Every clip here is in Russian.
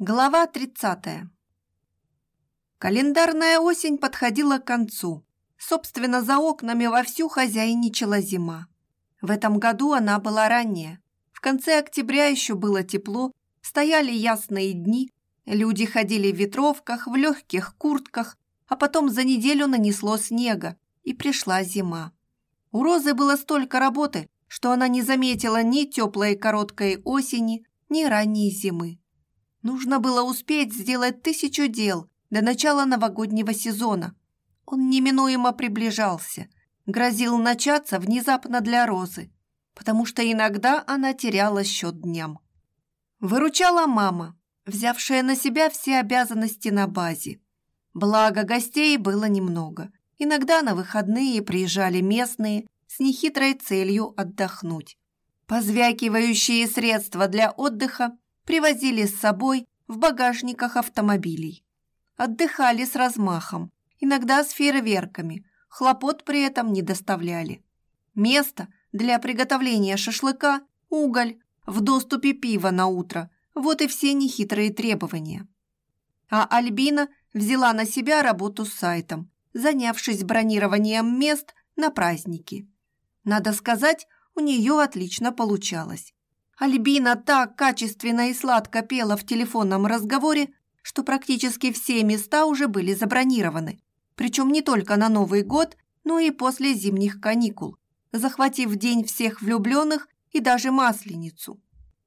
Глава 30. Календарная осень подходила к концу. Собственно, за окнами вовсю хозяйничала зима. В этом году она была ранняя. В конце октября еще было тепло, стояли ясные дни, люди ходили в ветровках, в легких куртках, а потом за неделю нанесло снега, и пришла зима. У Розы было столько работы, что она не заметила ни теплой короткой осени, ни ранней зимы. Нужно было успеть сделать тысячу дел до начала новогоднего сезона. Он неминуемо приближался, грозил начаться внезапно для Розы, потому что иногда она теряла счет дням. Выручала мама, взявшая на себя все обязанности на базе. Благо, гостей было немного. Иногда на выходные приезжали местные с нехитрой целью отдохнуть. Позвякивающие средства для отдыха привозили с собой в багажниках автомобилей. Отдыхали с размахом, иногда с фейерверками, хлопот при этом не доставляли. Место для приготовления шашлыка, уголь, в доступе пива на утро – вот и все нехитрые требования. А Альбина взяла на себя работу с сайтом, занявшись бронированием мест на праздники. Надо сказать, у нее отлично получалось. Альбина так качественно и сладко пела в телефонном разговоре, что практически все места уже были забронированы. Причем не только на Новый год, но и после зимних каникул, захватив День всех влюбленных и даже Масленицу.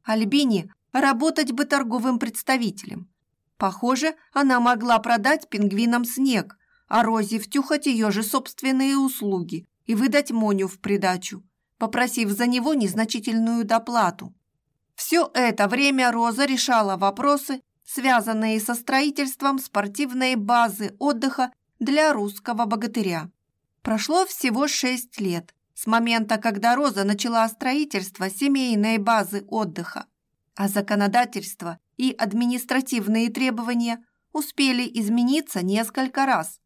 Альбине работать бы торговым представителем. Похоже, она могла продать пингвинам снег, а Розе втюхать ее же собственные услуги и выдать Моню в придачу, попросив за него незначительную доплату. Все это время Роза решала вопросы, связанные со строительством спортивной базы отдыха для русского богатыря. Прошло всего шесть лет с момента, когда Роза начала строительство семейной базы отдыха, а законодательство и административные требования успели измениться несколько раз.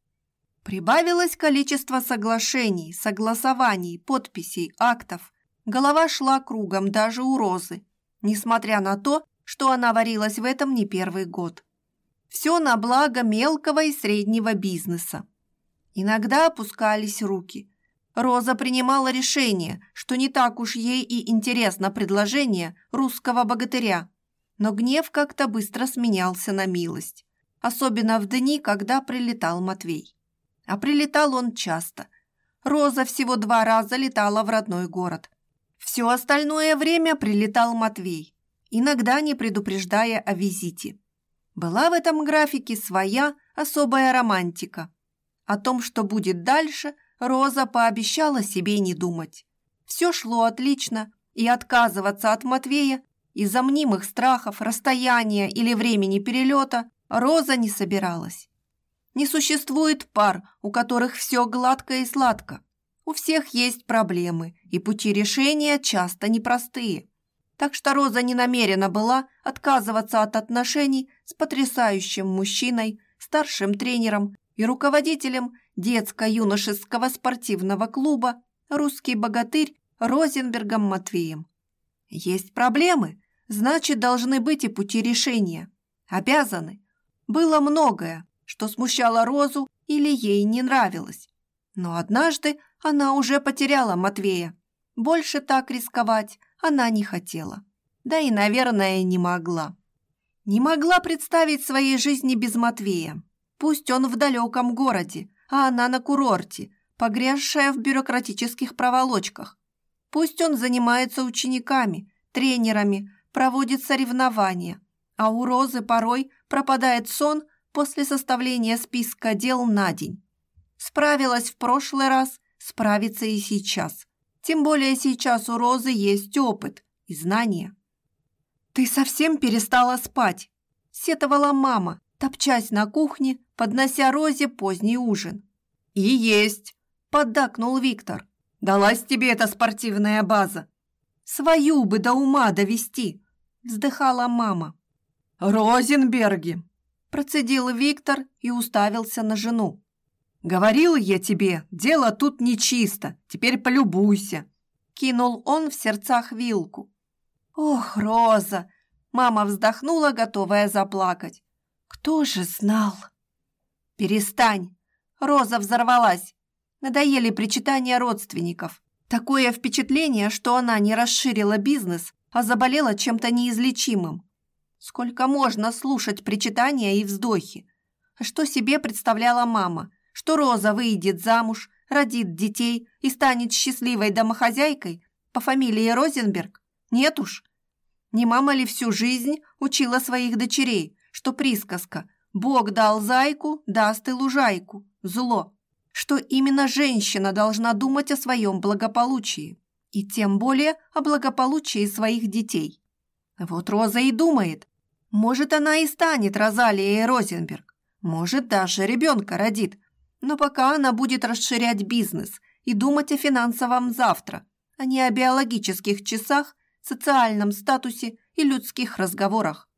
Прибавилось количество соглашений, согласований, подписей, актов. Голова шла кругом даже у Розы, несмотря на то, что она варилась в этом не первый год. Все на благо мелкого и среднего бизнеса. Иногда опускались руки. Роза принимала решение, что не так уж ей и интересно предложение русского богатыря. Но гнев как-то быстро сменялся на милость. Особенно в дни, когда прилетал Матвей. А прилетал он часто. Роза всего два раза летала в родной город. Все остальное время прилетал Матвей, иногда не предупреждая о визите. Была в этом графике своя особая романтика. О том, что будет дальше, Роза пообещала себе не думать. Все шло отлично, и отказываться от Матвея из-за мнимых страхов, расстояния или времени перелета Роза не собиралась. Не существует пар, у которых все гладко и сладко. У всех есть проблемы, и пути решения часто непростые. Так что Роза не намерена была отказываться от отношений с потрясающим мужчиной, старшим тренером и руководителем детско-юношеского спортивного клуба «Русский богатырь» Розенбергом Матвеем. Есть проблемы, значит, должны быть и пути решения. Обязаны. Было многое, что смущало Розу или ей не нравилось. Но однажды она уже потеряла Матвея. Больше так рисковать она не хотела. Да и, наверное, не могла. Не могла представить своей жизни без Матвея. Пусть он в далеком городе, а она на курорте, погрязшая в бюрократических проволочках. Пусть он занимается учениками, тренерами, проводит соревнования, а у Розы порой пропадает сон после составления списка дел на день. Справилась в прошлый раз, справится и сейчас. Тем более сейчас у Розы есть опыт и знания. «Ты совсем перестала спать?» – сетовала мама, топчась на кухне, поднося Розе поздний ужин. «И есть!» – поддакнул Виктор. «Далась тебе эта спортивная база!» «Свою бы до ума довести!» – вздыхала мама. «Розенберги!» – процедил Виктор и уставился на жену. «Говорил я тебе, дело тут нечисто, теперь полюбуйся!» Кинул он в сердцах вилку. «Ох, Роза!» Мама вздохнула, готовая заплакать. Кто же знал? Перестань. Роза взорвалась. Надоели причитания родственников. Такое впечатление, что она не расширила бизнес, а заболела чем-то неизлечимым. Сколько можно слушать причитания и вздохи? Что себе представляла мама? Что Роза выйдет замуж, родит детей и станет счастливой домохозяйкой по фамилии Розенберг? Нет уж. Не мама ли всю жизнь учила своих дочерей, что присказка «Бог дал зайку, даст и лужайку» – зло, что именно женщина должна думать о своем благополучии и тем более о благополучии своих детей. Вот Роза и думает, может, она и станет Розалией Розенберг, может, даже ребенка родит, но пока она будет расширять бизнес и думать о финансовом завтра, а не о биологических часах, социальном статусе и людских разговорах.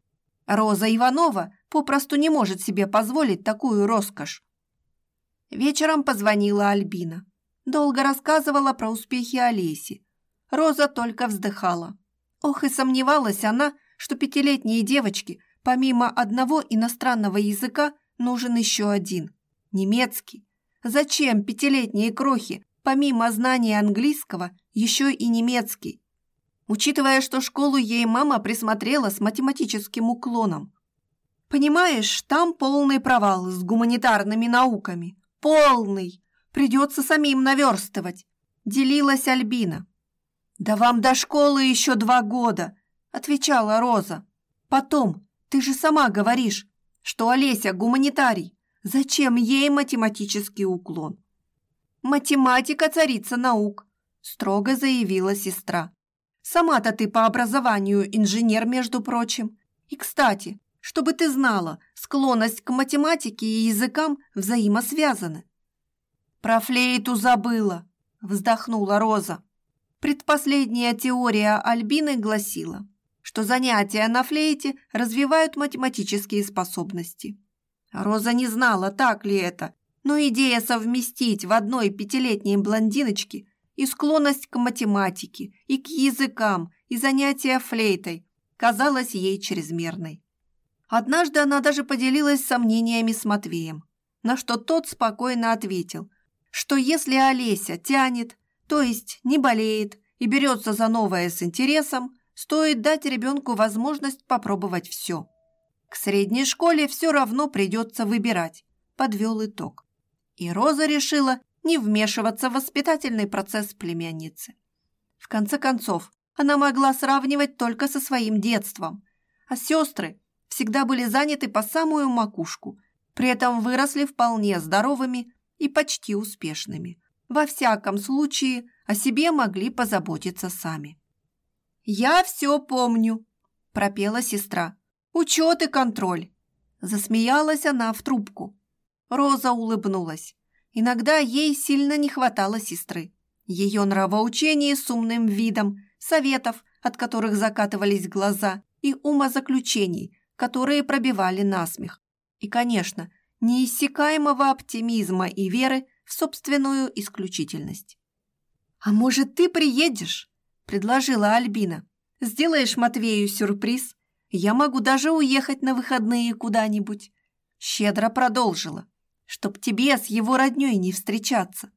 Роза Иванова попросту не может себе позволить такую роскошь. Вечером позвонила Альбина. Долго рассказывала про успехи Олеси. Роза только вздыхала. Ох, и сомневалась она, что пятилетней девочке помимо одного иностранного языка нужен еще один – немецкий. Зачем пятилетние крохи, помимо знания английского, еще и немецкий? Учитывая, что школу ей мама присмотрела с математическим уклоном. Понимаешь, там полный провал с гуманитарными науками. Полный! Придется самим наверстывать. Делилась Альбина. «Да вам до школы еще два года», — отвечала Роза. «Потом, ты же сама говоришь, что Олеся гуманитарий. Зачем ей математический уклон?» «Математика царица наук», — строго заявила сестра. «Сама-то ты по образованию инженер, между прочим. И, кстати, чтобы ты знала, склонность к математике и языкам взаимосвязаны». «Про флейту забыла», — вздохнула Роза. Предпоследняя теория Альбины гласила, что занятия на флейте развивают математические способности. Роза не знала, так ли это, но идея совместить в одной пятилетней блондиночке и склонность к математике, и к языкам, и занятия флейтой казалась ей чрезмерной. Однажды она даже поделилась сомнениями с Матвеем, на что тот спокойно ответил, что если Олеся тянет, то есть не болеет и берется за новое с интересом, стоит дать ребенку возможность попробовать все. К средней школе все равно придется выбирать, подвел итог. И Роза решила не вмешиваться в воспитательный процесс племянницы. В конце концов, она могла сравнивать только со своим детством, а сестры всегда были заняты по самую макушку, при этом выросли вполне здоровыми и почти успешными. Во всяком случае, о себе могли позаботиться сами. «Я все помню», – пропела сестра. «Учет и контроль». Засмеялась она в трубку. Роза улыбнулась. Иногда ей сильно не хватало сестры. Ее нравоучение с умным видом, советов, от которых закатывались глаза, и умозаключений, которые пробивали насмех. И, конечно, неиссякаемого оптимизма и веры в собственную исключительность. «А может, ты приедешь?» – предложила Альбина. «Сделаешь Матвею сюрприз. Я могу даже уехать на выходные куда-нибудь». Щедро продолжила, чтоб тебе с его роднёй не встречаться.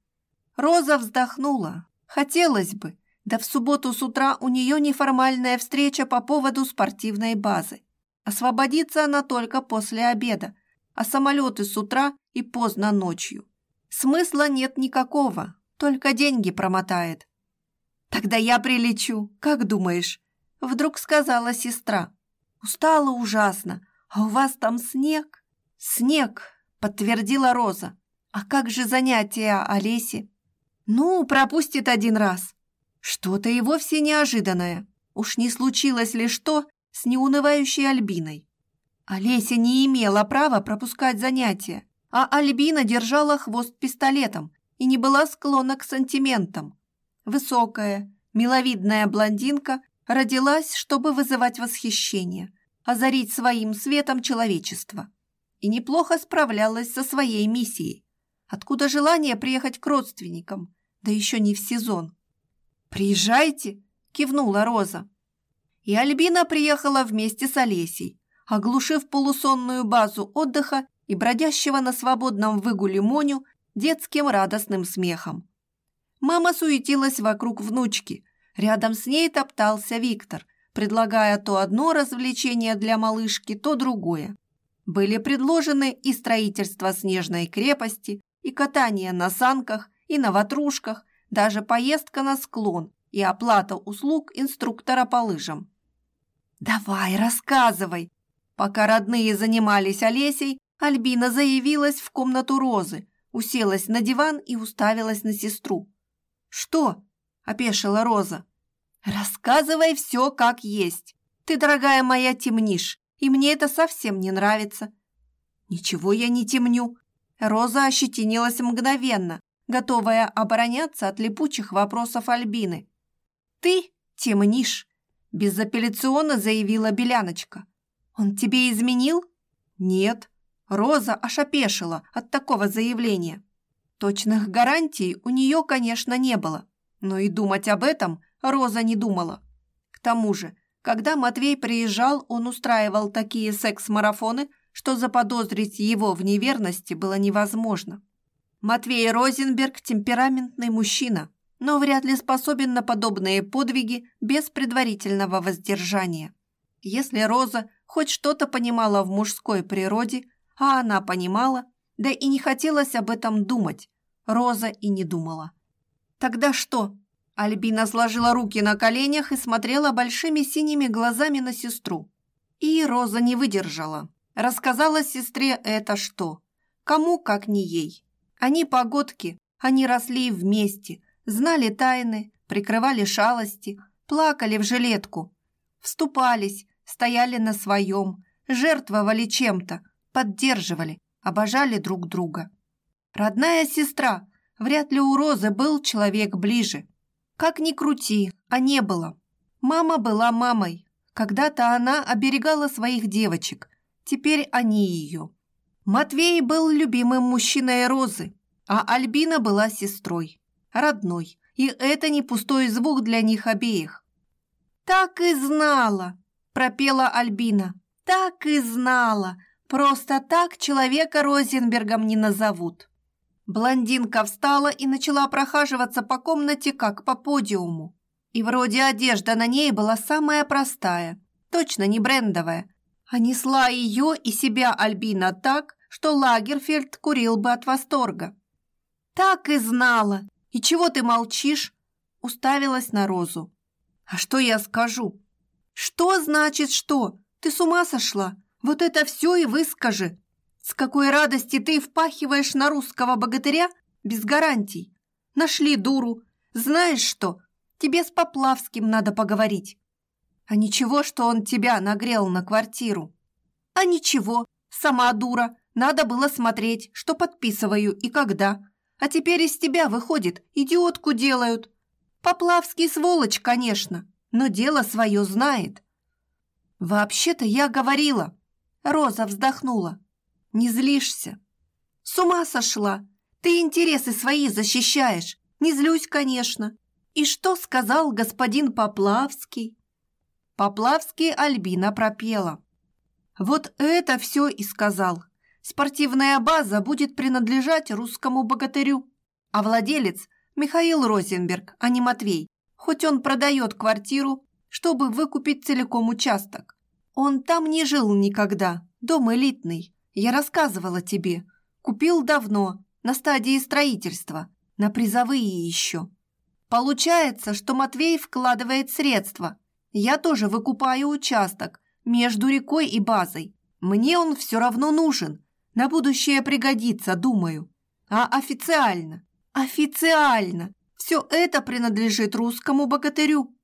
Роза вздохнула. Хотелось бы, да в субботу с утра у нее неформальная встреча по поводу спортивной базы. Освободится она только после обеда, а самолеты с утра и поздно ночью. Смысла нет никакого, только деньги промотает. «Тогда я прилечу, как думаешь?» Вдруг сказала сестра. «Устала ужасно, а у вас там снег?» «Снег», подтвердила Роза. «А как же занятия Олеси?» «Ну, пропустит один раз». Что-то и вовсе неожиданное. Уж не случилось ли что с неунывающей Альбиной? Олеся не имела права пропускать занятия, а Альбина держала хвост пистолетом и не была склонна к сантиментам. Высокая, миловидная блондинка родилась, чтобы вызывать восхищение, озарить своим светом человечество. И неплохо справлялась со своей миссией. Откуда желание приехать к родственникам, да еще не в сезон? «Приезжайте!» – кивнула Роза. И Альбина приехала вместе с Олесей, оглушив полусонную базу отдыха и бродящего на свободном выгуле Моню детским радостным смехом. Мама суетилась вокруг внучки. Рядом с ней топтался Виктор, предлагая то одно развлечение для малышки, то другое. Были предложены и строительство снежной крепости, и катание на санках, и на ватрушках, даже поездка на склон и оплата услуг инструктора по лыжам. «Давай, рассказывай!» Пока родные занимались Олесей, Альбина заявилась в комнату Розы, уселась на диван и уставилась на сестру. «Что?» – опешила Роза. «Рассказывай все как есть. Ты, дорогая моя, темнишь, и мне это совсем не нравится». «Ничего я не темню». Роза ощетинилась мгновенно, готовая обороняться от липучих вопросов Альбины. «Ты темнишь», – безапелляционно заявила Беляночка. «Он тебе изменил?» «Нет». Роза аж опешила от такого заявления. Точных гарантий у нее, конечно, не было, но и думать об этом Роза не думала. К тому же, когда Матвей приезжал, он устраивал такие секс-марафоны, что заподозрить его в неверности было невозможно. Матвей Розенберг – темпераментный мужчина, но вряд ли способен на подобные подвиги без предварительного воздержания. Если Роза хоть что-то понимала в мужской природе, а она понимала, да и не хотелось об этом думать. Роза и не думала. «Тогда что?» Альбина сложила руки на коленях и смотрела большими синими глазами на сестру. И Роза не выдержала. Рассказала сестре это что? Кому, как не ей. Они погодки, они росли вместе, знали тайны, прикрывали шалости, плакали в жилетку. Вступались, стояли на своем, жертвовали чем-то, поддерживали, обожали друг друга. Родная сестра, вряд ли у Розы был человек ближе. Как ни крути, а не было. Мама была мамой. Когда-то она оберегала своих девочек, теперь они ее. Матвей был любимым мужчиной Розы, а Альбина была сестрой, родной, и это не пустой звук для них обеих. «Так и знала!» – пропела Альбина. «Так и знала! Просто так человека Розенбергом не назовут. Блондинка встала и начала прохаживаться по комнате, как по подиуму. И вроде одежда на ней была самая простая, точно не брендовая. А несла ее и себя Альбина так, что Лагерфельд курил бы от восторга. «Так и знала! И чего ты молчишь?» Уставилась на Розу. «А что я скажу?» «Что значит что? Ты с ума сошла? Вот это все и выскажи. С какой радости ты впахиваешь на русского богатыря без гарантий? Нашли дуру. Знаешь что, тебе с Поплавским надо поговорить. А ничего, что он тебя нагрел на квартиру. А ничего, сама дура. Надо было смотреть, что подписываю и когда. А теперь из тебя, выходит, идиотку делают. Поплавский сволочь, конечно, но дело свое знает. Вообще-то я говорила, Роза вздохнула. «Не злишься?» «С ума сошла! Ты интересы свои защищаешь. Не злюсь, конечно. И что сказал господин Поплавский?» Поплавский Альбина пропела. «Вот это все и сказал. Спортивная база будет принадлежать русскому богатырю, а владелец – Михаил Розенберг, а не Матвей, хоть он продает квартиру, чтобы выкупить целиком участок. Он там не жил никогда, дом элитный. Я рассказывала тебе. Купил давно, на стадии строительства, на призовые еще. Получается, что Матвей вкладывает средства. Я тоже выкупаю участок между рекой и базой. Мне он все равно нужен. На будущее пригодится, думаю. А официально, официально, все это принадлежит русскому богатырю.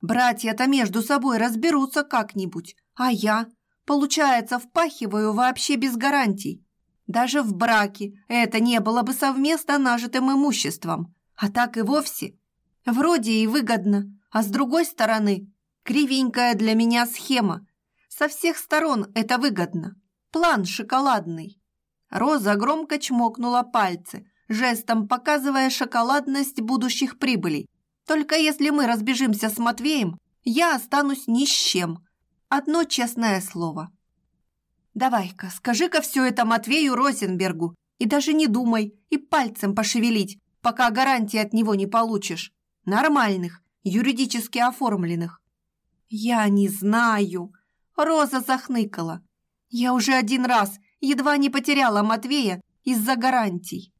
Братья-то между собой разберутся как-нибудь, а я, получается, впахиваю вообще без гарантий. Даже в браке это не было бы совместно нажитым имуществом, а так и вовсе. Вроде и выгодно, а с другой стороны, кривенькая для меня схема. Со всех сторон это выгодно. План шоколадный. Роза громко чмокнула пальцы, жестом показывая шоколадность будущих прибылей. Только если мы разбежимся с Матвеем, я останусь ни с чем. Одно честное слово. Давай-ка, скажи-ка все это Матвею Розенбергу и даже не думай и пальцем пошевелить, пока гарантии от него не получишь. Нормальных, юридически оформленных. Я не знаю. Роза захныкала. Я уже один раз едва не потеряла Матвея из-за гарантий.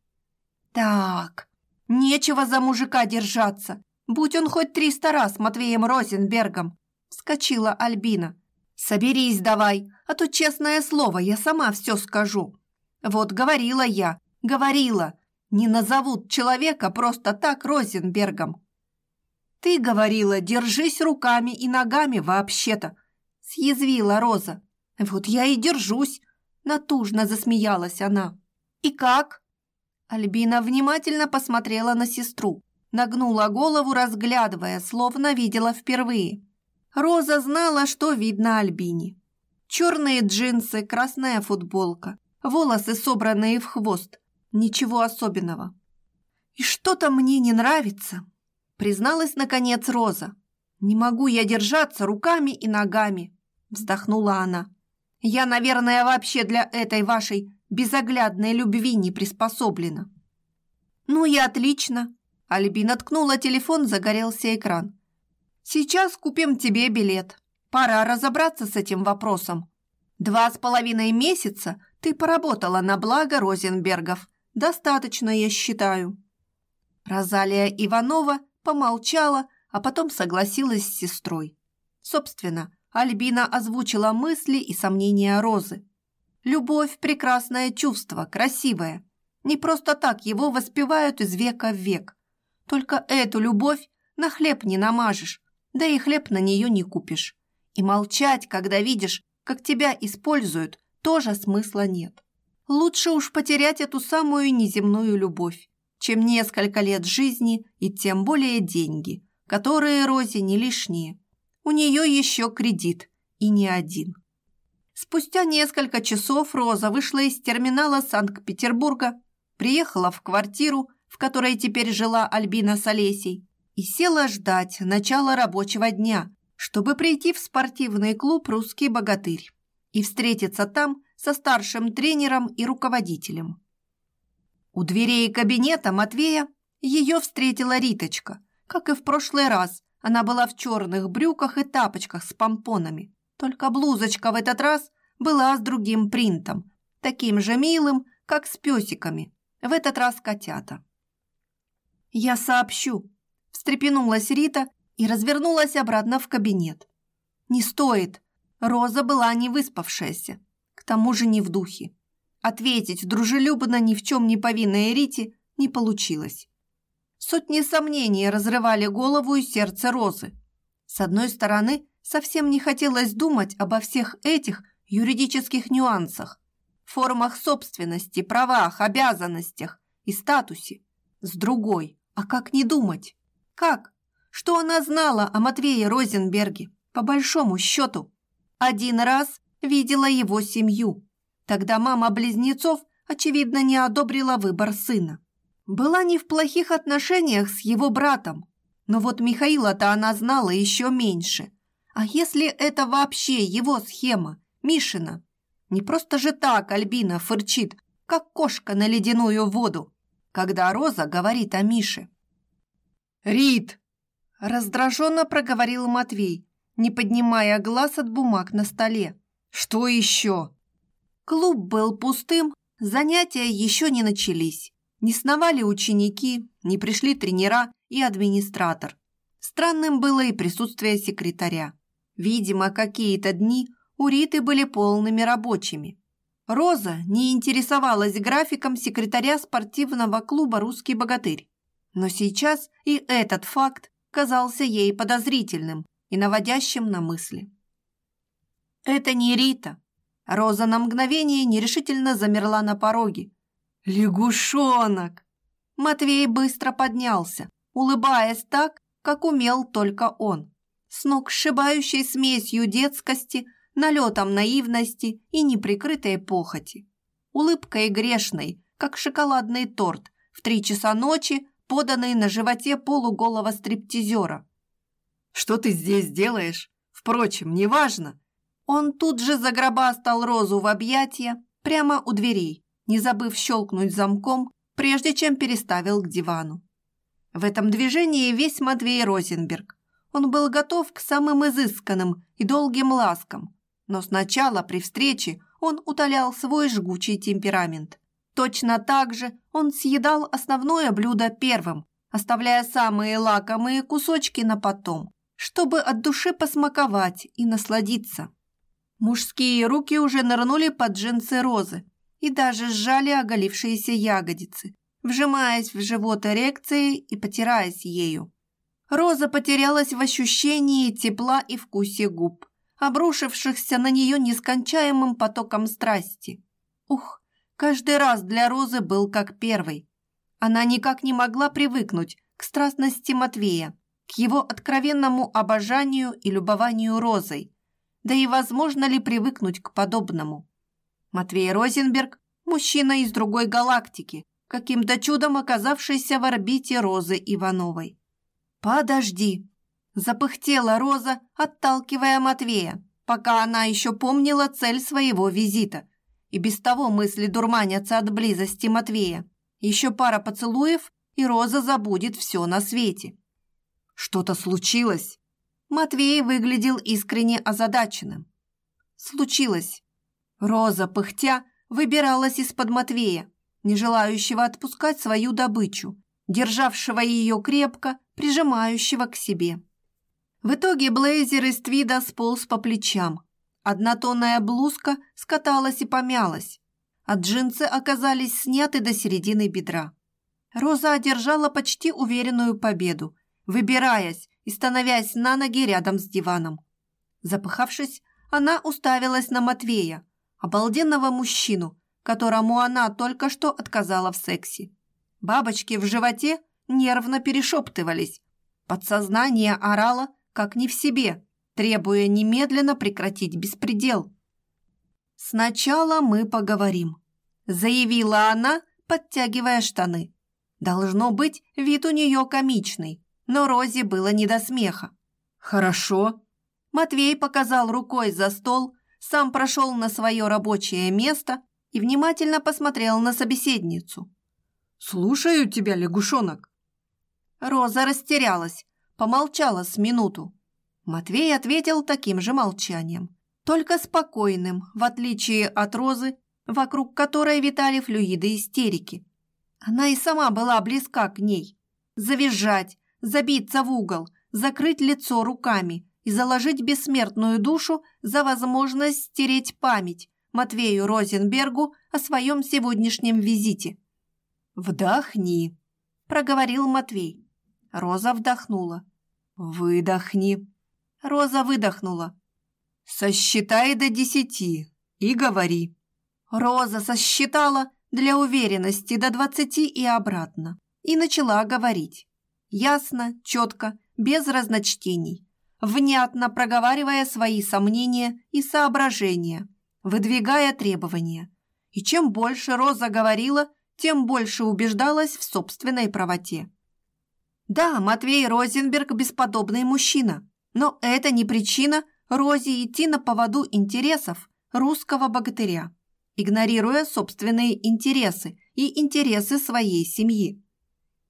Так, нечего за мужика держаться. Будь он хоть триста раз Матвеем Розенбергом. Вскочила Альбина. Соберись давай, а то, честное слово, я сама все скажу. Вот говорила я, говорила, не назовут человека просто так Розенбергом. Ты говорила, держись руками и ногами вообще-то, съязвила Роза. Вот я и держусь, натужно засмеялась она. И как? Альбина внимательно посмотрела на сестру, нагнула голову, разглядывая, словно видела впервые. Роза знала, что видно Альбине. Черные джинсы, красная футболка, волосы собранные в хвост. Ничего особенного. «И что-то мне не нравится», — призналась, наконец, Роза. «Не могу я держаться руками и ногами», — вздохнула она. «Я, наверное, вообще для этой вашей безоглядной любви не приспособлена». «Ну и отлично», — Альбина ткнула телефон, загорелся экран. «Сейчас купим тебе билет. Пора разобраться с этим вопросом. Два с половиной месяца ты поработала на благо Розенбергов. Достаточно, я считаю». Розалия Иванова помолчала, а потом согласилась с сестрой. Собственно, Альбина озвучила мысли и сомнения Розы. Любовь – прекрасное чувство, красивое. Не просто так его воспевают из века в век. Только эту любовь на хлеб не намажешь, да и хлеб на нее не купишь. И молчать, когда видишь, как тебя используют, тоже смысла нет. Лучше уж потерять эту самую неземную любовь, чем несколько лет жизни и тем более деньги, которые Розе не лишние. У нее еще кредит, и не один. Спустя несколько часов Роза вышла из терминала Санкт-Петербурга, приехала в квартиру, в которой теперь жила Альбина с Олесей, и села ждать начала рабочего дня, чтобы прийти в спортивный клуб «Русский богатырь» и встретиться там со старшим тренером и руководителем. У дверей кабинета Матвея ее встретила Риточка, как и в прошлый раз, она была в черных брюках и тапочках с помпонами. Только блузочка в этот раз была с другим принтом, таким же милым, как с песиками. В этот раз котята. «Я сообщу», – встрепенулась Рита и развернулась обратно в кабинет. «Не стоит». Роза была не выспавшаяся, к тому же не в духе. Ответить дружелюбно ни в чем не повинной Рите не получилось. Сотни сомнений разрывали голову и сердце Розы. С одной стороны, совсем не хотелось думать обо всех этих юридических нюансах, формах собственности, правах, обязанностях и статусе. С другой, а как не думать? Как? Что она знала о Матвее Розенберге? По большому счету, один раз видела его семью. Тогда мама близнецов, очевидно, не одобрила выбор сына была не в плохих отношениях с его братом, но вот Михаила-то она знала еще меньше. А если это вообще его схема, Мишина? Не просто же так Альбина фырчит, как кошка на ледяную воду, когда Роза говорит о Мише. «Рит!» – раздраженно проговорил Матвей, не поднимая глаз от бумаг на столе. «Что еще?» Клуб был пустым, занятия еще не начались. Не сновали ученики, не пришли тренера и администратор. Странным было и присутствие секретаря. Видимо, какие-то дни у Риты были полными рабочими. Роза не интересовалась графиком секретаря спортивного клуба «Русский богатырь». Но сейчас и этот факт казался ей подозрительным и наводящим на мысли. «Это не Рита». Роза на мгновение нерешительно замерла на пороге, «Лягушонок!» Матвей быстро поднялся, улыбаясь так, как умел только он, с ног сшибающей смесью детскости, налетом наивности и неприкрытой похоти. Улыбкой грешной, как шоколадный торт, в три часа ночи, поданный на животе полуголого стриптизера. Что ты здесь делаешь? Впрочем, неважно. Он тут же загробастал Розу в объятия прямо у дверей, не забыв щелкнуть замком, прежде чем переставил к дивану. В этом движении весь Матвей Розенберг. Он был готов к самым изысканным и долгим ласкам, но сначала при встрече он утолял свой жгучий темперамент. Точно так же он съедал основное блюдо первым, оставляя самые лакомые кусочки на потом, чтобы от души посмаковать и насладиться. Мужские руки уже нырнули под джинсы розы и даже сжали оголившиеся ягодицы, вжимаясь в живот эрекции и потираясь ею. Роза потерялась в ощущении тепла и вкусе губ, обрушившихся на нее нескончаемым потоком страсти. Ух, каждый раз для Розы был как первый. Она никак не могла привыкнуть к страстности Матвея, к его откровенному обожанию и любованию Розой. Да и возможно ли привыкнуть к подобному? Матвей Розенберг – мужчина из другой галактики, каким-то чудом оказавшийся в орбите Розы Ивановой. «Подожди!» Запыхтела Роза, отталкивая Матвея, пока она еще помнила цель своего визита. И без того мысли дурманятся от близости Матвея. Еще пара поцелуев, и Роза забудет все на свете. Что-то случилось? Матвей выглядел искренне озадаченным. Случилось. Роза, пыхтя, выбиралась из-под Матвея, не желающего отпускать свою добычу, державшего ее крепко, прижимающего к себе. В итоге блейзер из твида сполз по плечам. Однотонная блузка скаталась и помялась, а джинсы оказались сняты до середины бедра. Роза одержала почти уверенную победу, выбираясь и становясь на ноги рядом с диваном. Запыхавшись, она уставилась на Матвея, обалденного мужчину, которому она только что отказала в сексе. Бабочки в животе нервно перешептывались. Подсознание орало как не в себе, требуя немедленно прекратить беспредел. «Сначала мы поговорим», – заявила она, подтягивая штаны. Должно быть, вид у нее комичный, но Розе было не до смеха. «Хорошо». Матвей показал рукой за стол, сам прошел на свое рабочее место и внимательно посмотрел на собеседницу. «Слушаю тебя, лягушонок». Роза растерялась, помолчала с минуту. Матвей ответил таким же молчанием, только спокойным, в отличие от Розы, вокруг которой витали флюиды истерики. Она и сама была близка к ней. Завизжать, забиться в угол, закрыть лицо руками и заложить бессмертную душу за возможность стереть память Матвею Розенбергу о своем сегодняшнем визите. «Вдохни», – проговорил Матвей. Роза вдохнула. «Выдохни». Роза выдохнула. «Сосчитай до десяти и говори». Роза сосчитала для уверенности до двадцати и обратно и начала говорить. Ясно, четко, без разночтений, внятно проговаривая свои сомнения и соображения, выдвигая требования. И чем больше Роза говорила, тем больше убеждалась в собственной правоте. Да, Матвей Розенберг – бесподобный мужчина, но это не причина Розе идти на поводу интересов русского богатыря, игнорируя собственные интересы и интересы своей семьи.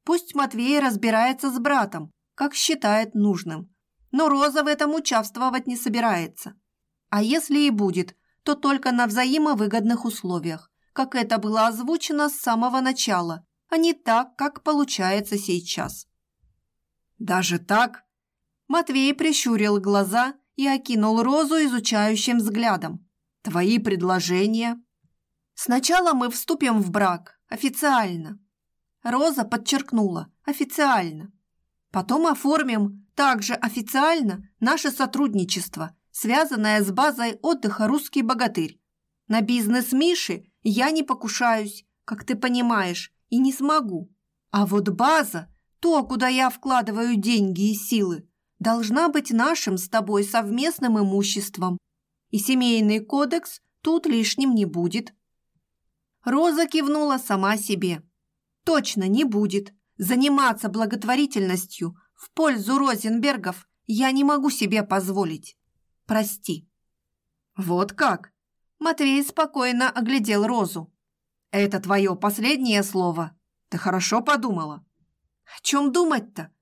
Пусть Матвей разбирается с братом, как считает нужным, но Роза в этом участвовать не собирается. А если и будет, то только на взаимовыгодных условиях, как это было озвучено с самого начала, а не так, как получается сейчас. «Даже так?» Матвей прищурил глаза и окинул Розу изучающим взглядом. «Твои предложения?» «Сначала мы вступим в брак, официально». Роза подчеркнула «официально». «Потом оформим также официально наше сотрудничество, связанное с базой отдыха «Русский богатырь». На бизнес Миши я не покушаюсь, как ты понимаешь, и не смогу. А вот база то, куда я вкладываю деньги и силы, должна быть нашим с тобой совместным имуществом. И семейный кодекс тут лишним не будет. Роза кивнула сама себе. Точно не будет. Заниматься благотворительностью в пользу Розенбергов я не могу себе позволить. Прости». «Вот как?» Матвей спокойно оглядел Розу. «Это твое последнее слово. Ты хорошо подумала?» «О чем думать-то?»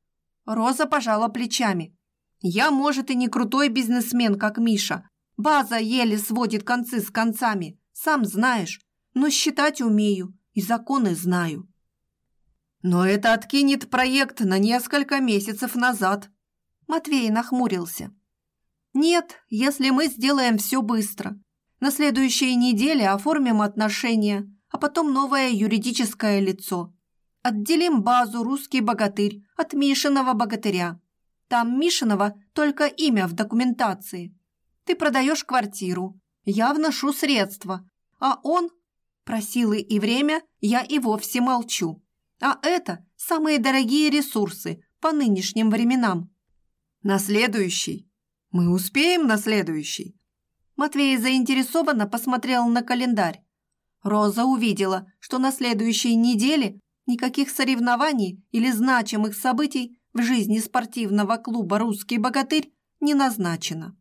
Роза пожала плечами. «Я, может, и не крутой бизнесмен, как Миша. База еле сводит концы с концами, сам знаешь. Но считать умею и законы знаю». «Но это откинет проект на несколько месяцев назад». Матвей нахмурился. «Нет, если мы сделаем все быстро. На следующей неделе оформим отношения, а потом новое юридическое лицо. Отделим базу «Русский богатырь» от Мишиного богатыря. Там Мишиного только имя в документации. Ты продаешь квартиру, я вношу средства, а он... Про силы и время я и вовсе молчу. А это самые дорогие ресурсы по нынешним временам. На следующий. Мы успеем на следующий. Матвей заинтересованно посмотрел на календарь. Роза увидела, что на следующей неделе никаких соревнований или значимых событий в жизни спортивного клуба «Русский богатырь» не назначено.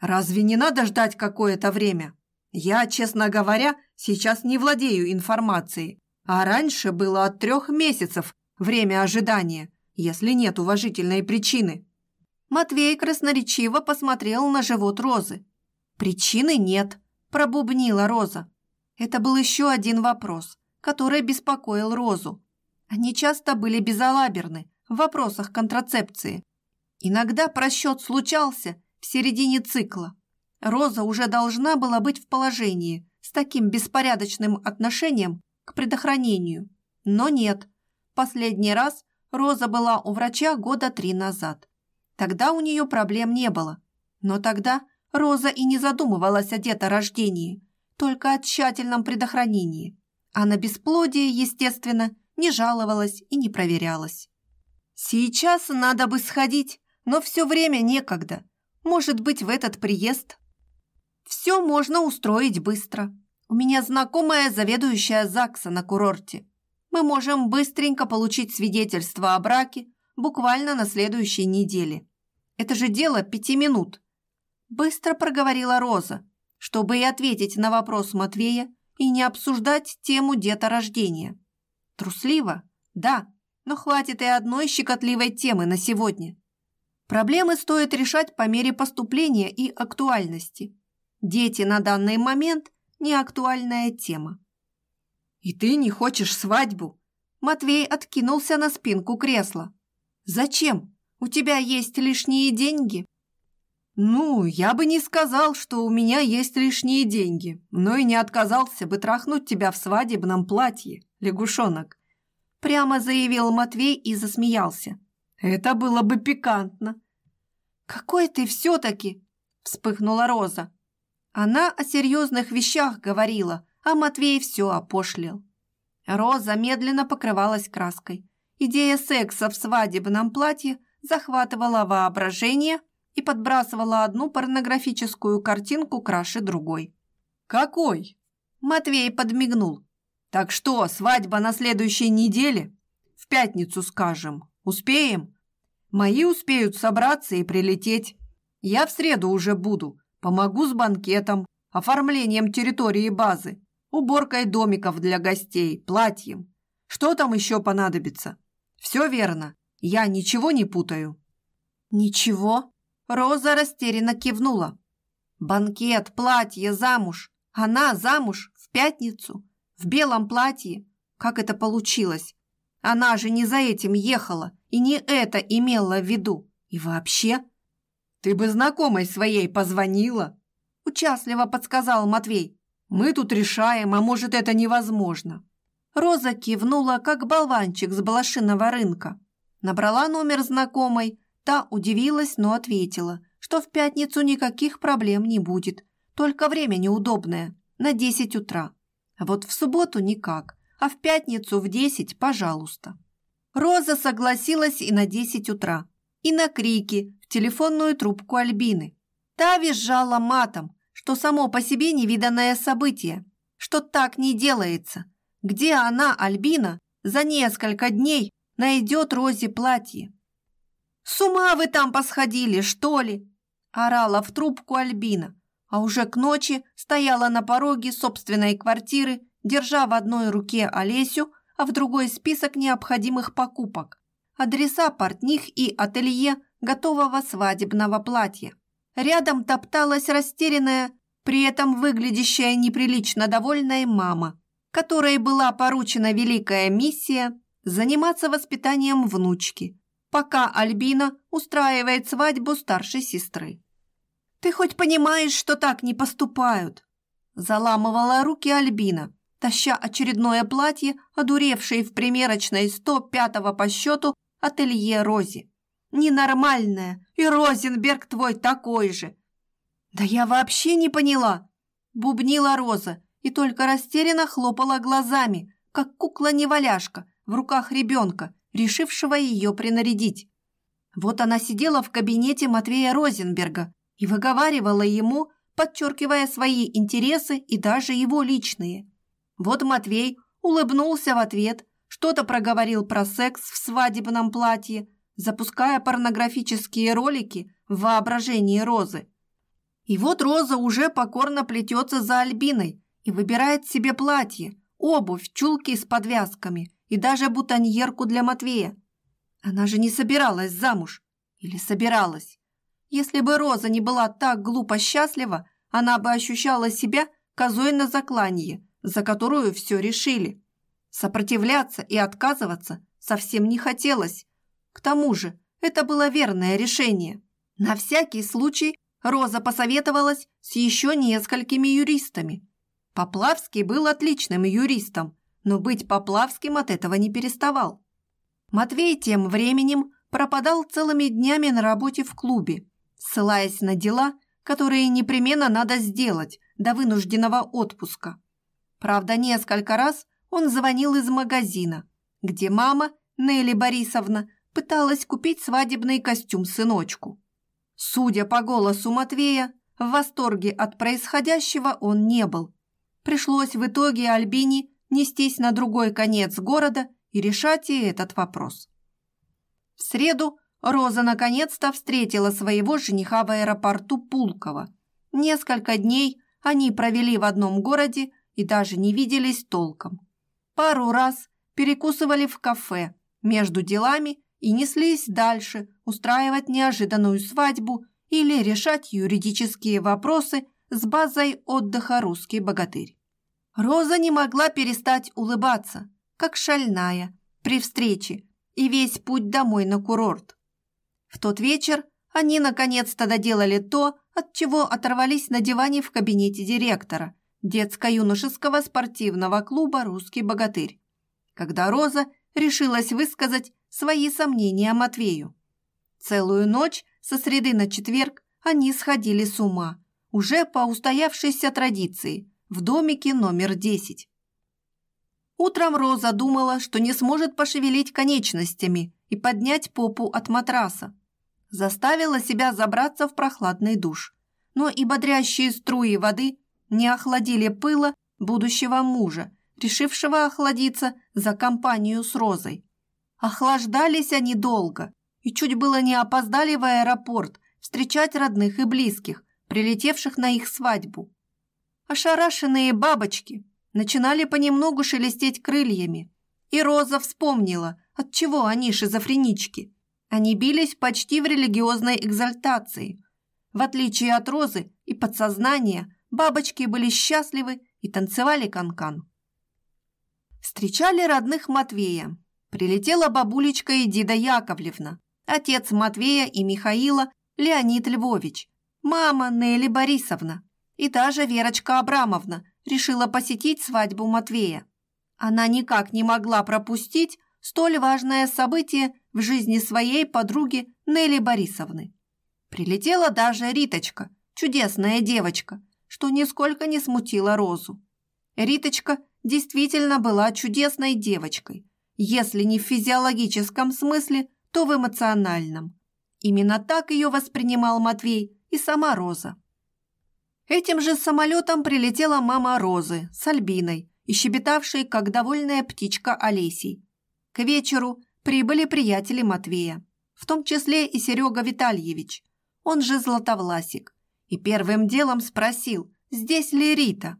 «Разве не надо ждать какое-то время? Я, честно говоря, сейчас не владею информацией, а раньше было от трех месяцев время ожидания, если нет уважительной причины». Матвей красноречиво посмотрел на живот Розы. «Причины нет», – пробубнила Роза. Это был еще один вопрос, который беспокоил Розу. Они часто были безалаберны в вопросах контрацепции. Иногда просчет случался в середине цикла. Роза уже должна была быть в положении с таким беспорядочным отношением к предохранению. Но нет. Последний раз Роза была у врача года три назад. Тогда у нее проблем не было. Но тогда Роза и не задумывалась о деторождении, только о тщательном предохранении, а на бесплодие, естественно, не жаловалась и не проверялась. Сейчас надо бы сходить, но все время некогда. Может быть, в этот приезд. Все можно устроить быстро. У меня знакомая заведующая ЗАГСа на курорте. Мы можем быстренько получить свидетельство о браке буквально на следующей неделе. Это же дело пяти минут. Быстро проговорила Роза, чтобы и ответить на вопрос Матвея и не обсуждать тему деторождения. Трусливо? Да, но хватит и одной щекотливой темы на сегодня. Проблемы стоит решать по мере поступления и актуальности. Дети на данный момент – не актуальная тема. «И ты не хочешь свадьбу?» Матвей откинулся на спинку кресла. «Зачем? У тебя есть лишние деньги?» «Ну, я бы не сказал, что у меня есть лишние деньги, но и не отказался бы трахнуть тебя в свадебном платье, лягушонок», прямо заявил Матвей и засмеялся. «Это было бы пикантно». «Какой ты все-таки!» – вспыхнула Роза. Она о серьезных вещах говорила, а Матвей все опошлил. Роза медленно покрывалась краской. Идея секса в свадебном платье захватывала воображение – и подбрасывала одну порнографическую картинку краше другой. «Какой?» Матвей подмигнул. «Так что, свадьба на следующей неделе? В пятницу, скажем. Успеем? Мои успеют собраться и прилететь. Я в среду уже буду. Помогу с банкетом, оформлением территории базы, уборкой домиков для гостей, платьем. Что там еще понадобится? Все верно. Я ничего не путаю». «Ничего?» Роза растерянно кивнула. Банкет, платье, замуж. Она замуж в пятницу, в белом платье. Как это получилось? Она же не за этим ехала и не это имела в виду. И вообще... «Ты бы знакомой своей позвонила?» Участливо подсказал Матвей. «Мы тут решаем, а может, это невозможно». Роза кивнула, как болванчик с балашиного рынка. Набрала номер знакомой, Та удивилась, но ответила, что в пятницу никаких проблем не будет, только время неудобное, на 10 утра. А вот в субботу никак, а в пятницу в 10, пожалуйста. Роза согласилась и на 10 утра, и на крики в телефонную трубку Альбины. Та визжала матом, что само по себе невиданное событие, что так не делается. Где она, Альбина, за несколько дней найдет Розе платье? «С ума вы там посходили, что ли?» Орала в трубку Альбина, а уже к ночи стояла на пороге собственной квартиры, держа в одной руке Олесю, а в другой список необходимых покупок, адреса портних и ателье готового свадебного платья. Рядом топталась растерянная, при этом выглядящая неприлично довольная мама, которой была поручена великая миссия заниматься воспитанием внучки, пока Альбина устраивает свадьбу старшей сестры. «Ты хоть понимаешь, что так не поступают?» Заламывала руки Альбина, таща очередное платье, одуревшей в примерочной 105-го по счету ателье Рози. «Ненормальная, и Розенберг твой такой же!» «Да я вообще не поняла!» – бубнила Роза и только растерянно хлопала глазами, как кукла-неваляшка в руках ребенка, решившего ее принарядить. Вот она сидела в кабинете Матвея Розенберга и выговаривала ему, подчеркивая свои интересы и даже его личные. Вот Матвей улыбнулся в ответ, что-то проговорил про секс в свадебном платье, запуская порнографические ролики в воображении Розы. И вот Роза уже покорно плетется за Альбиной и выбирает себе платье, обувь, чулки с подвязками и даже бутоньерку для Матвея. Она же не собиралась замуж. Или собиралась. Если бы Роза не была так глупо счастлива, она бы ощущала себя козой на закланье, за которую все решили. Сопротивляться и отказываться совсем не хотелось. К тому же это было верное решение. На всякий случай Роза посоветовалась с еще несколькими юристами. Поплавский был отличным юристом, но быть Поплавским от этого не переставал. Матвей тем временем пропадал целыми днями на работе в клубе, ссылаясь на дела, которые непременно надо сделать до вынужденного отпуска. Правда, несколько раз он звонил из магазина, где мама, Нелли Борисовна, пыталась купить свадебный костюм сыночку. Судя по голосу Матвея, в восторге от происходящего он не был. Пришлось в итоге Альбине нестись на другой конец города и решать и этот вопрос. В среду Роза наконец-то встретила своего жениха в аэропорту Пулково. Несколько дней они провели в одном городе и даже не виделись толком. Пару раз перекусывали в кафе между делами и неслись дальше устраивать неожиданную свадьбу или решать юридические вопросы с базой отдыха «Русский богатырь». Роза не могла перестать улыбаться, как шальная, при встрече и весь путь домой на курорт. В тот вечер они наконец-то доделали то, от чего оторвались на диване в кабинете директора – детско-юношеского спортивного клуба «Русский богатырь», когда Роза решилась высказать свои сомнения Матвею. Целую ночь со среды на четверг они сходили с ума, уже по устоявшейся традиции, в домике номер 10. Утром Роза думала, что не сможет пошевелить конечностями и поднять попу от матраса. Заставила себя забраться в прохладный душ, но и бодрящие струи воды не охладили пыла будущего мужа, решившего охладиться за компанию с Розой. Охлаждались они долго и чуть было не опоздали в аэропорт встречать родных и близких, прилетевших на их свадьбу. Ошарашенные бабочки начинали понемногу шелестеть крыльями, и Роза вспомнила, от чего они шизофренички. Они бились почти в религиозной экзальтации. В отличие от Розы и подсознания, Бабочки были счастливы и танцевали канкан. -кан. Встречали родных Матвея. Прилетела бабулечка и Дида Яковлевна, отец Матвея и Михаила Леонид Львович, мама Нелли Борисовна и даже Верочка Абрамовна решила посетить свадьбу Матвея. Она никак не могла пропустить столь важное событие в жизни своей подруги Нелли Борисовны. Прилетела даже Риточка, чудесная девочка, что нисколько не смутило Розу. Риточка действительно была чудесной девочкой, если не в физиологическом смысле, то в эмоциональном. Именно так ее воспринимал Матвей и сама Роза. Этим же самолетом прилетела мама Розы с Альбиной и щебетавшей, как довольная птичка Олесей. К вечеру прибыли приятели Матвея. в том числе и Серега Витальевич, он же Златовласик, и первым делом спросил, здесь ли Рита.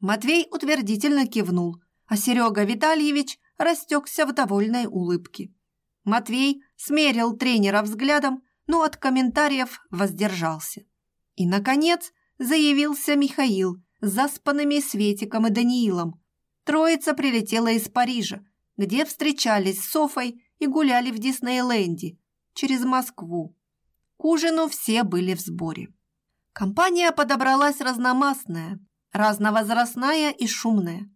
Матвей утвердительно кивнул, а Серега Витальевич растекся в довольной улыбке. Матвей смерил тренера взглядом, но от комментариев воздержался. И, наконец, заявился Михаил с заспанными Светиком и Даниилом. Троица прилетела из Парижа, где встречались с Софой и гуляли в Диснейленде через Москву. К ужину все были в сборе. Компания подобралась разномастная, разновозрастная и шумная.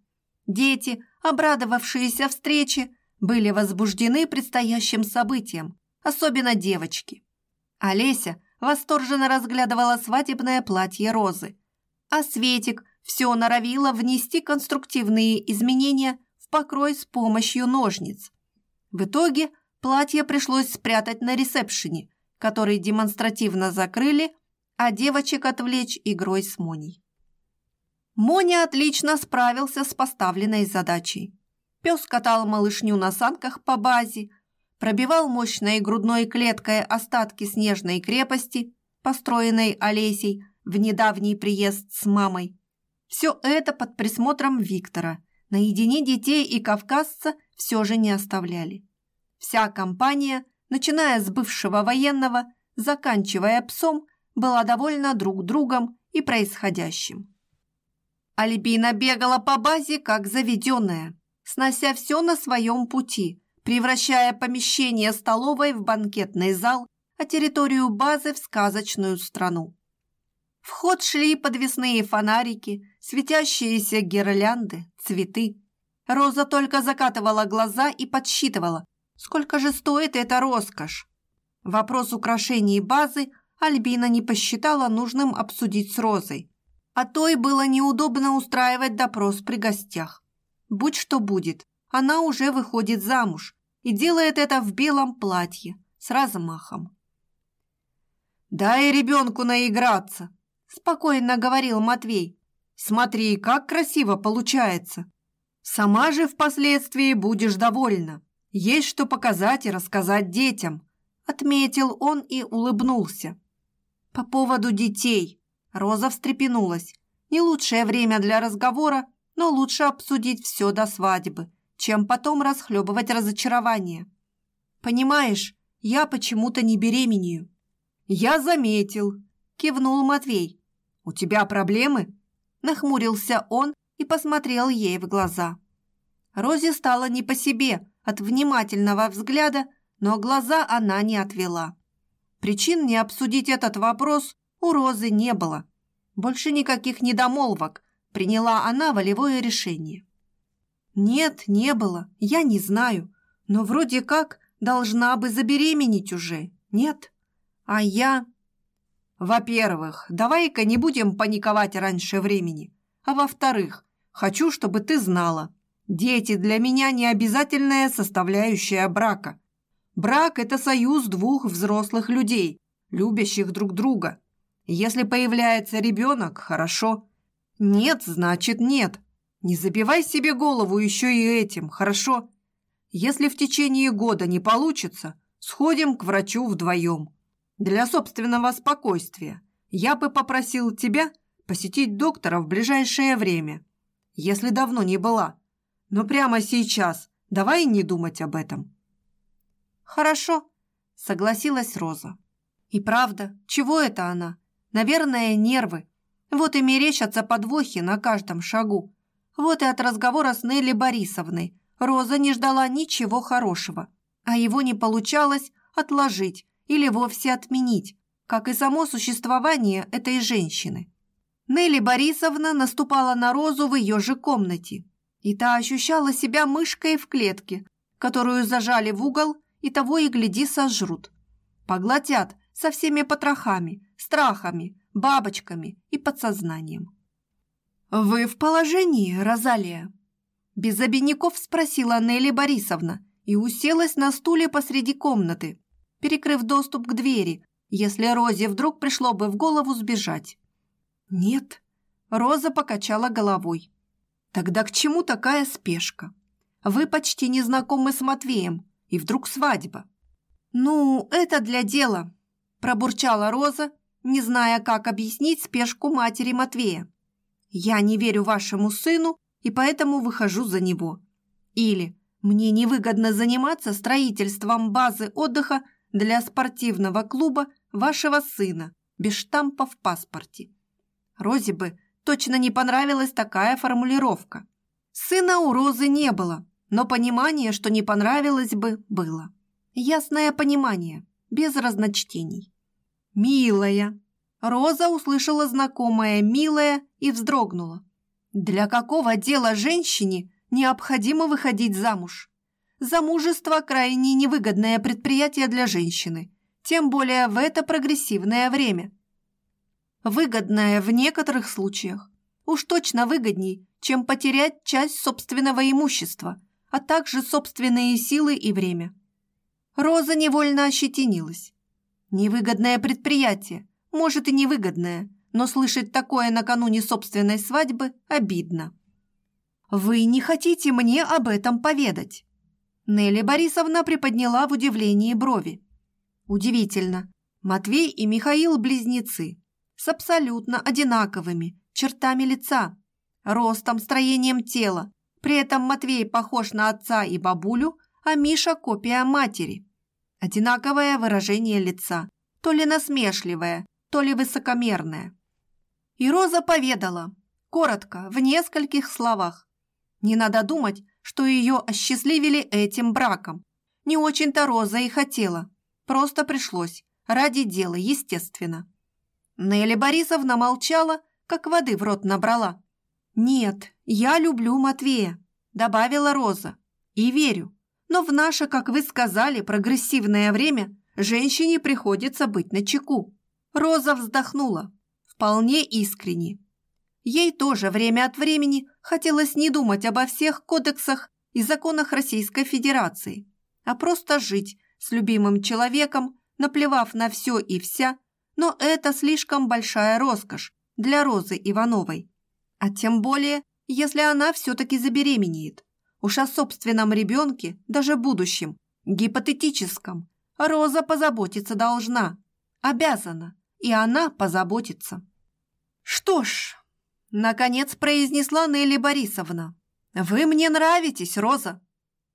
Дети, обрадовавшиеся встрече, были возбуждены предстоящим событием, особенно девочки. Олеся восторженно разглядывала свадебное платье Розы, а Светик все норовила внести конструктивные изменения в покрой с помощью ножниц. В итоге платье пришлось спрятать на ресепшене, который демонстративно закрыли, а девочек отвлечь игрой с Моней. Моня отлично справился с поставленной задачей. Пес катал малышню на санках по базе, пробивал мощной грудной клеткой остатки снежной крепости, построенной Олесей в недавний приезд с мамой. Все это под присмотром Виктора. Наедине детей и кавказца все же не оставляли. Вся компания, начиная с бывшего военного, заканчивая псом, была довольна друг другом и происходящим. Альбина бегала по базе, как заведенная, снося все на своем пути, превращая помещение столовой в банкетный зал, а территорию базы в сказочную страну. В ход шли подвесные фонарики, светящиеся гирлянды, цветы. Роза только закатывала глаза и подсчитывала, сколько же стоит эта роскошь. Вопрос украшений базы Альбина не посчитала нужным обсудить с Розой, а той было неудобно устраивать допрос при гостях. Будь что будет, она уже выходит замуж и делает это в белом платье с размахом. «Дай ребенку наиграться», спокойно говорил Матвей. Смотри, как красиво получается. Сама же впоследствии будешь довольна. Есть что показать и рассказать детям, отметил он и улыбнулся. По поводу детей. Роза встрепенулась. Не лучшее время для разговора, но лучше обсудить все до свадьбы, чем потом расхлебывать разочарование. Понимаешь, я почему-то не беременею. Я заметил, кивнул Матвей. «У тебя проблемы?» Нахмурился он и посмотрел ей в глаза. Розе стало не по себе от внимательного взгляда, но глаза она не отвела. Причин не обсудить этот вопрос у Розы не было. Больше никаких недомолвок. Приняла она волевое решение. «Нет, не было. Я не знаю. Но вроде как должна бы забеременеть уже. Нет? А я...» Во-первых, давай-ка не будем паниковать раньше времени. А во-вторых, хочу, чтобы ты знала, дети для меня не обязательная составляющая брака. Брак – это союз двух взрослых людей, любящих друг друга. Если появляется ребенок – хорошо. Нет, значит нет. Не забивай себе голову еще и этим, хорошо? Если в течение года не получится, сходим к врачу вдвоем. Для собственного спокойствия я бы попросил тебя посетить доктора в ближайшее время, если давно не была. Но прямо сейчас давай не думать об этом». «Хорошо», — согласилась Роза. «И правда, чего это она? Наверное, нервы. Вот и мерещатся подвохи на каждом шагу. Вот и от разговора с Нелли Борисовной Роза не ждала ничего хорошего, а его не получалось отложить или вовсе отменить, как и само существование этой женщины. Нелли Борисовна наступала на Розу в ее же комнате, и та ощущала себя мышкой в клетке, которую зажали в угол и того и гляди сожрут. Поглотят со всеми потрохами, страхами, бабочками и подсознанием. «Вы в положении, Розалия?» Без обиняков спросила Нелли Борисовна и уселась на стуле посреди комнаты, перекрыв доступ к двери, если Розе вдруг пришло бы в голову сбежать. «Нет», — Роза покачала головой. «Тогда к чему такая спешка? Вы почти не знакомы с Матвеем, и вдруг свадьба». «Ну, это для дела», – пробурчала Роза, не зная, как объяснить спешку матери Матвея. «Я не верю вашему сыну и поэтому выхожу за него». Или «Мне невыгодно заниматься строительством базы отдыха для спортивного клуба вашего сына без штампа в паспорте». Розе бы точно не понравилась такая формулировка. Сына у Розы не было, но понимание, что не понравилось бы, было. Ясное понимание, без разночтений. «Милая!» Роза услышала знакомое «милая» и вздрогнула. «Для какого дела женщине необходимо выходить замуж?» Замужество – крайне невыгодное предприятие для женщины, тем более в это прогрессивное время. Выгодное в некоторых случаях. Уж точно выгодней, чем потерять часть собственного имущества, а также собственные силы и время. Роза невольно ощетинилась. Невыгодное предприятие, может и невыгодное, но слышать такое накануне собственной свадьбы обидно. «Вы не хотите мне об этом поведать?» Нелли Борисовна приподняла в удивлении брови. Удивительно, Матвей и Михаил – близнецы, с абсолютно одинаковыми чертами лица, ростом, строением тела. При этом Матвей похож на отца и бабулю, а Миша – копия матери. Одинаковое выражение лица, то ли насмешливое, то ли высокомерное. И Роза поведала, коротко, в нескольких словах. Не надо думать, что ее осчастливили этим браком. Не очень-то Роза и хотела. Просто пришлось. Ради дела, естественно. Нелли Борисовна молчала, как воды в рот набрала. «Нет, я люблю Матвея», – добавила Роза. «И верю. Но в наше, как вы сказали, прогрессивное время женщине приходится быть начеку. Роза вздохнула, вполне искренне. Ей тоже время от времени хотелось не думать обо всех кодексах и законах Российской Федерации, а просто жить с любимым человеком, наплевав на все и вся, но это слишком большая роскошь для Розы Ивановой. А тем более, если она все-таки забеременеет. Уж о собственном ребенке, даже будущем, гипотетическом, Роза позаботиться должна, обязана, и она позаботится. «Что ж», — наконец произнесла Нелли Борисовна, «вы мне нравитесь, Роза».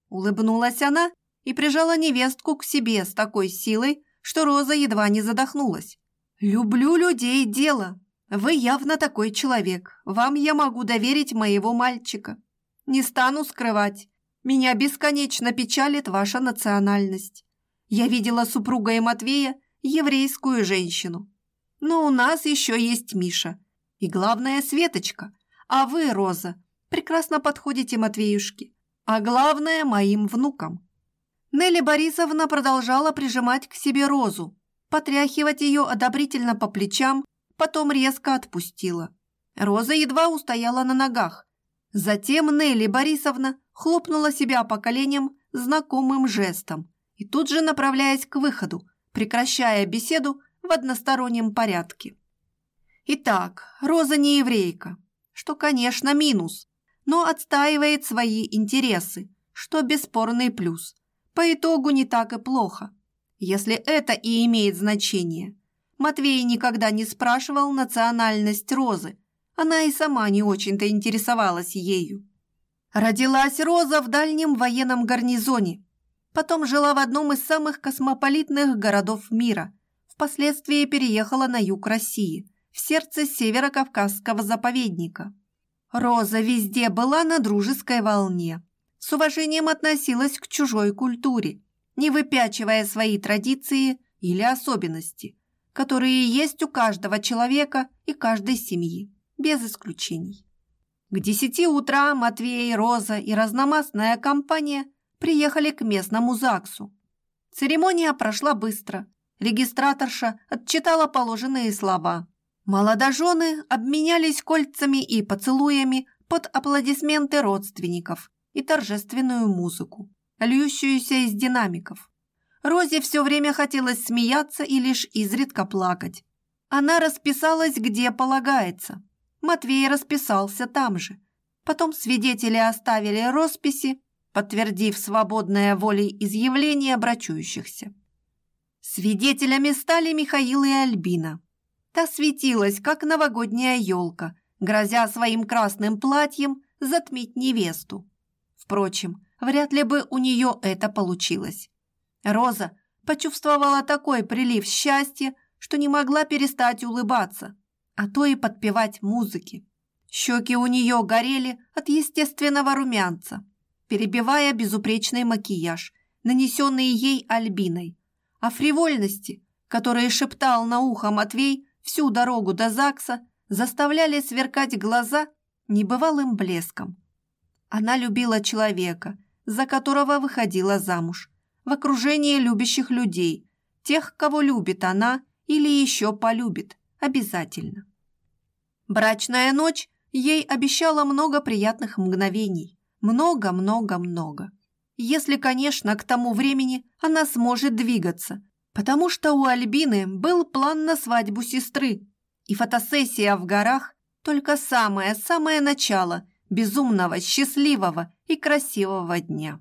Улыбнулась она и прижала невестку к себе с такой силой, что Роза едва не задохнулась. «Люблю людей дело. Вы явно такой человек. Вам я могу доверить моего мальчика. Не стану скрывать. Меня бесконечно печалит ваша национальность. Я видела супруга и Матвея еврейскую женщину. Но у нас еще есть Миша. И главное, Светочка. А вы, Роза, прекрасно подходите Матвеюшке. А главное, моим внукам. Нелли Борисовна продолжала прижимать к себе Розу, потряхивать ее одобрительно по плечам, потом резко отпустила. Роза едва устояла на ногах. Затем Нелли Борисовна хлопнула себя по коленям знакомым жестом и тут же направляясь к выходу, прекращая беседу в одностороннем порядке. Итак, Роза не еврейка, что, конечно, минус, но отстаивает свои интересы, что бесспорный плюс. По итогу не так и плохо, если это и имеет значение. Матвей никогда не спрашивал национальность Розы, она и сама не очень-то интересовалась ею. Родилась Роза в дальнем военном гарнизоне, потом жила в одном из самых космополитных городов мира, впоследствии переехала на юг России, в сердце северо-кавказского заповедника. Роза везде была на дружеской волне, с уважением относилась к чужой культуре, не выпячивая свои традиции или особенности, которые есть у каждого человека и каждой семьи без исключений. К десяти утра Матвей, Роза и разномастная компания приехали к местному ЗАГСу. Церемония прошла быстро. Регистраторша отчитала положенные слова. Молодожены обменялись кольцами и поцелуями под аплодисменты родственников и торжественную музыку, льющуюся из динамиков. Розе все время хотелось смеяться и лишь изредка плакать. Она расписалась, где полагается, Матвей расписался там же. Потом свидетели оставили росписи, подтвердив свободное волей изъявление брачующихся. Свидетелями стали Михаил и Альбина. Та светилась, как новогодняя елка, грозя своим красным платьем затмить невесту. Впрочем, вряд ли бы у нее это получилось. Роза почувствовала такой прилив счастья, что не могла перестать улыбаться, а то и подпевать музыки. Щеки у нее горели от естественного румянца, перебивая безупречный макияж, нанесенный ей Альбиной, а фривольности, которые шептал на ухо Матвей всю дорогу до ЗАГСа, заставляли сверкать глаза небывалым блеском. Она любила человека, за которого выходила замуж, в окружении любящих людей, тех, кого любит она или еще полюбит, обязательно. Брачная ночь ей обещала много приятных мгновений. Много-много-много. Если, конечно, к тому времени она сможет двигаться, потому что у Альбины был план на свадьбу сестры, и фотосессия в горах только самое-самое начало безумного, счастливого и красивого дня.